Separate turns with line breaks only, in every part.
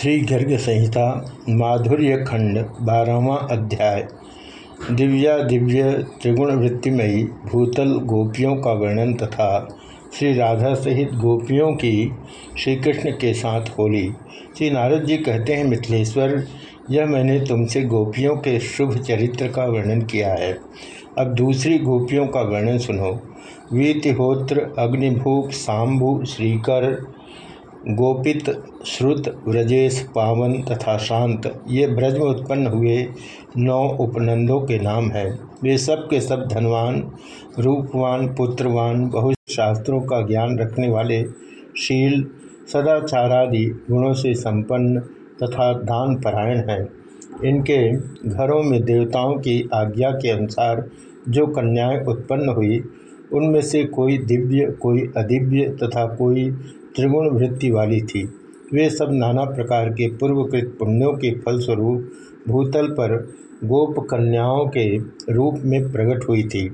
श्री गर्ग संहिता माधुर्य खंड बारहवा अध्याय। दिव्या दिव्य त्रिगुण वृत्तिमयी भूतल गोपियों का वर्णन तथा श्री राधा सहित गोपियों की श्री कृष्ण के साथ होली। श्री नारद जी कहते हैं, मिथिलेश्वर, यह मैंने तुमसे गोपियों के शुभ चरित्र का वर्णन किया है। अब दूसरी गोपियों का वर्णन सुनो। वीतिहोत्र, अग्निभूप सांभु श्रीकर गोपित, श्रुत, व्रजेश, पावन तथा शांत, ये ब्रज में उत्पन्न हुए नौ उपनंदों के नाम हैं। वे सब के सब धनवान, रूपवान, पुत्रवान बहुत शास्त्रों का ज्ञान रखने वाले, शील, सदाचारादि गुणों से संपन्न तथा दान परायण हैं। इनके घरों में देवताओं की आज्ञा के अनुसार जो कन्याएँ उत्पन्न हुई, उनमें से कोई दिव्य, कोई अदिव्य तथा कोई त्रिगुण वृत्ति वाली थी। वे सब नाना प्रकार के पूर्वकृत पुण्यों के फलस्वरूप भूतल पर गोप कन्याओं के रूप में प्रकट हुई थी।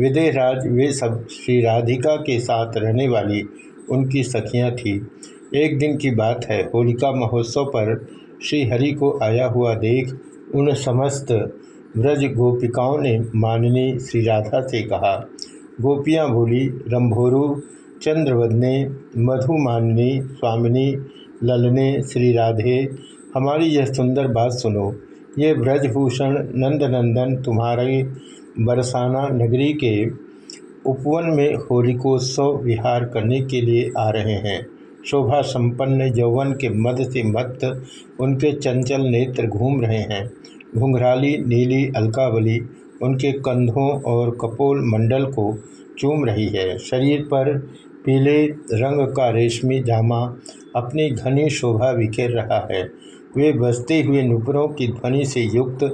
विदेहराज, वे सब श्री राधिका के साथ रहने वाली उनकी सखियाँ थीं। एक दिन की बात है, होलिका महोत्सव पर श्री हरि को आया हुआ देख उन समस्त व्रज गोपिकाओं ने माननी श्री राधा से कहा, गोपियाँ बोली, रंभोरु चंद्रवदने, मधुमाननी, स्वामिनी, ललने श्री राधे हमारी यह सुंदर बात सुनो। ये ब्रजभूषण नंदनंदन तुम्हारे बरसाना नगरी के उपवन में होलिकोत्सव विहार करने के लिए आ रहे हैं। शोभा संपन्न यौवन के मद से मत उनके चंचल नेत्र घूम रहे हैं। घुंघराली, नीली, अलकावली उनके कंधों और कपोल मंडल को चूम रही है। शरीर पर पीले रंग का रेशमी जामा अपनी घनी शोभा बिखेर रहा है। वे बजते हुए नुपुरों की ध्वनि से युक्त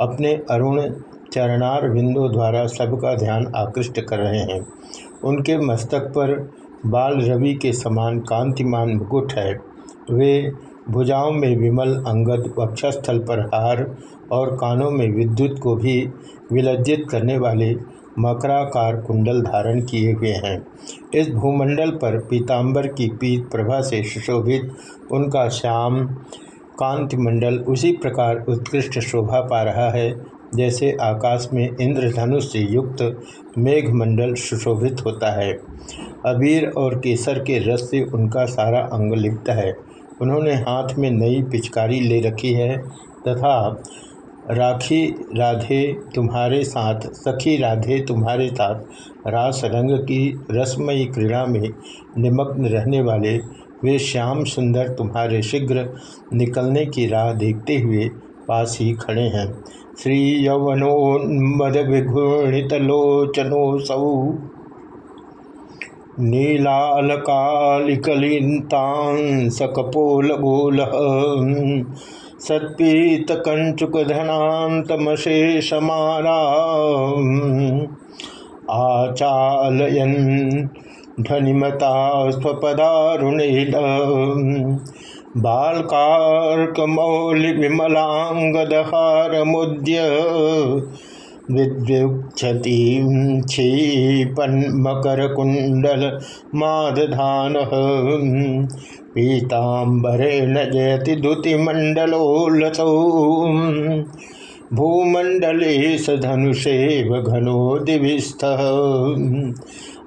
अपने अरुण चरणार बिंदु द्वारा सबका ध्यान आकृष्ट कर रहे हैं। उनके मस्तक पर बाल रवि के समान कांतिमान मुकुट है। वे भुजाओं में विमल अंगद, वक्षस्थल पर हार और कानों में विद्युत को भी विलज्जित करने वाले मकराकार कुंडल धारण किए हुए हैं। इस भूमंडल पर पीताम्बर की पीत प्रभा से सुशोभित उनका श्याम कांति मंडल उसी प्रकार उत्कृष्ट शोभा पा रहा है, जैसे आकाश में इंद्रधनुष से युक्त मेघमंडल सुशोभित होता है। अबीर और केसर के रस से उनका सारा अंग लिप्त है। उन्होंने हाथ में नई पिचकारी ले रखी है तथा राखी राधे तुम्हारे साथ, सखी राधे तुम्हारे साथ, रास रंग की रसमयी क्रीड़ा में निमग्न रहने वाले वे श्याम सुंदर तुम्हारे शीघ्र निकलने की राह देखते हुए पास ही खड़े हैं। श्री यवनोन्मद विघूणित लोचनो सौ। सकपोल गोल सत्पीतकञ्चुकधनान्तमशेषमाला आचालयन् ध्वनिमता स्वपदारुणेन। बालकार्कमौलिविमलाङ्गदहारमुद्य विद्युक्षतीं क्षीपन्मकरकुण्डलमादधानः। पीताम्बरेण जयति द्युतिमण्डलोल्लसौ भूमण्डले स धनुषेव घनो दिविस्थः।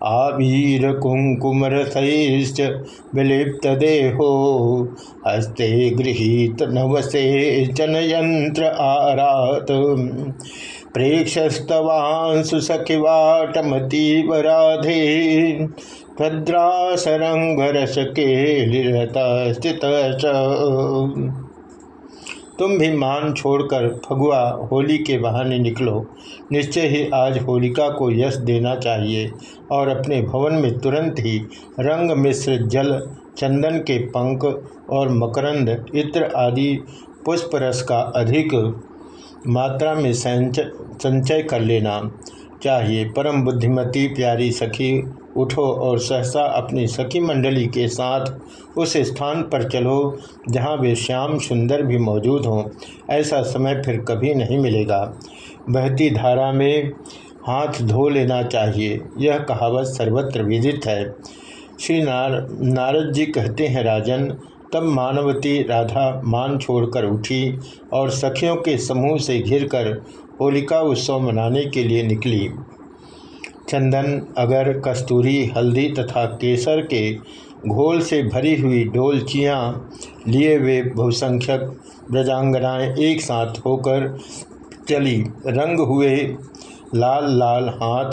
आवीरकुङ्कुमरसैश्च विलिप्तदेहो, हस्ते गृहीत नवसे चनयन्त्र आरात्। सखिवाटमतीव राधे भद्रासरंगरस के स्थित तुम भी मान छोड़कर फगुआ होली के बहाने निकलो। निश्चय ही आज होलिका को यश देना चाहिए और अपने भवन में तुरंत ही रंग मिश्र जल, चंदन के पंख और मकरंद, इत्र आदि पुष्प रस का अधिक मात्रा में संचय कर लेना चाहिए। परम बुद्धिमती, प्यारी सखी उठो और सहसा अपनी सखी मंडली के साथ उस स्थान पर चलो, जहाँ वे श्याम सुंदर भी मौजूद हों। ऐसा समय फिर कभी नहीं मिलेगा। बहती धारा में हाथ धो लेना चाहिए, यह कहावत सर्वत्र विदित है। श्री नार, नारद जी कहते हैं, राजन, तब मानवती राधा मान छोड़कर उठी और सखियों के समूह से घिरकर होलिका उत्सव मनाने के लिए निकली। चंदन अगर कस्तूरी, हल्दी तथा केसर के घोल से भरी हुई डोलचियाँ लिए वे बहुसंख्यक ब्रजांगनाएँ एक साथ होकर चली। रंग हुए लाल लाल हाथ,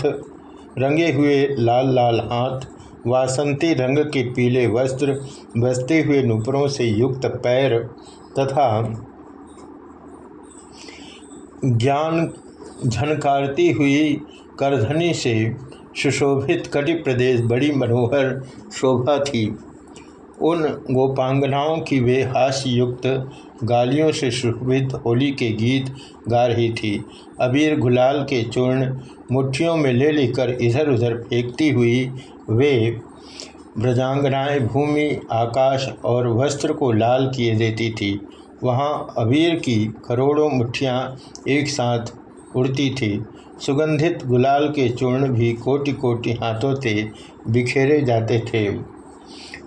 रंगे हुए लाल लाल हाथ, वासंती रंग के पीले वस्त्र, बसते हुए नुपुरों से युक्त पैर तथा ज्ञान झनकारती हुई करधनी से सुशोभित कटि प्रदेश बड़ी मनोहर शोभा थी। उन गोपांगनाओं की वे हास्य युक्त गालियों से सुशोभित होली के गीत गा रही थी। अबीर गुलाल के चूर्ण मुट्ठियों में ले लेकर इधर उधर फेंकती हुई वे ब्रजांगनाएँ भूमि, आकाश और वस्त्र को लाल किए देती थी। वहाँ अबीर की करोड़ों मुठ्ठियाँ एक साथ उड़ती थी। सुगंधित गुलाल के चूर्ण भी कोटि कोटि हाथों से बिखेरे जाते थे।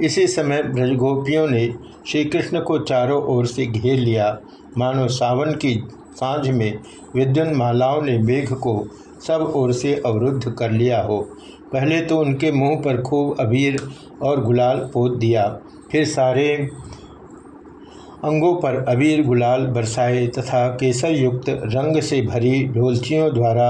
इसी समय ब्रजगोपियों ने श्री कृष्ण को चारों ओर से घेर लिया। मानो सावन की साँझ में विद्युन मालाओं ने मेघ को सब ओर से अवरुद्ध कर लिया हो। पहले तो उनके मुँह पर खूब अबीर और गुलाल पोत दिया। फिर सारे अंगों पर अबीर गुलाल बरसाए तथा केसर युक्त रंग से भरी ढोलचियों द्वारा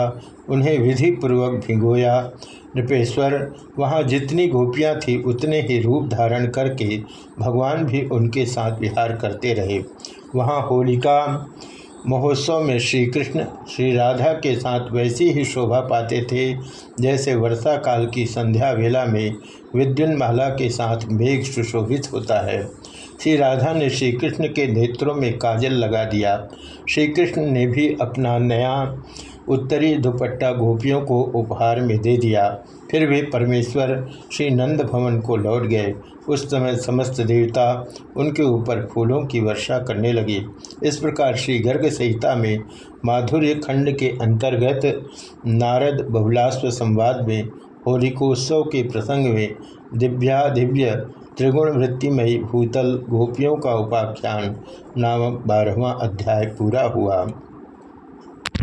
उन्हें विधिपूर्वक भिगोया। नृपेश्वर, वहाँ जितनी गोपियाँ थी, उतने ही रूप धारण करके भगवान भी उनके साथ विहार करते रहे। वहाँ होलिका महोत्सव में श्री कृष्ण श्री राधा के साथ वैसी ही शोभा पाते थे, जैसे वर्षा काल की संध्या वेला में विद्युन्माला के साथ मेघ सुशोभित होता है। श्री राधा ने श्री कृष्ण के नेत्रों में काजल लगा दिया। श्री कृष्ण ने भी अपना नया उत्तरी दुपट्टा गोपियों को उपहार में दे दिया। फिर वे परमेश्वर श्री नंद भवन को लौट गए। उस समय समस्त देवता उनके ऊपर फूलों की वर्षा करने लगे। इस प्रकार श्री गर्ग संहिता में माधुर्य खंड के अंतर्गत नारद बहुलास्व संवाद में, होलिकोत्सव के प्रसंग में दिव्या दिव्य त्रिगुण वृत्तिमयी भूतल गोपियों का उपाख्यान नामक बारहवा अध्याय पूरा हुआ।